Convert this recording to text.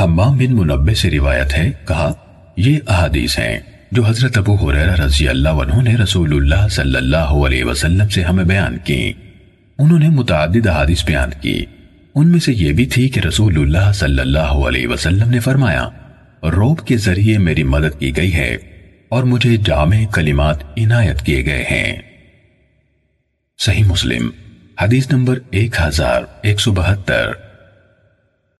حمام بن منبع سے روایت ہے، کہا، یہ احادیث ہیں جو حضرت ابو حریرہ رضی اللہ عنہ نے رسول اللہ صلی اللہ علیہ وسلم سے ہمیں بیان کی۔ انہوں نے متعدد احادیث بیان کی۔ ان میں سے یہ بھی تھی کہ رسول اللہ صلی اللہ علیہ وسلم نے فرمایا، روب کے ذریعے میری مدد کی گئی ہے اور مجھے جامع کلمات عنایت کیے گئے ہیں۔ صحیح مسلم، حدیث نمبر ایک ہزار ایک سو بہتر۔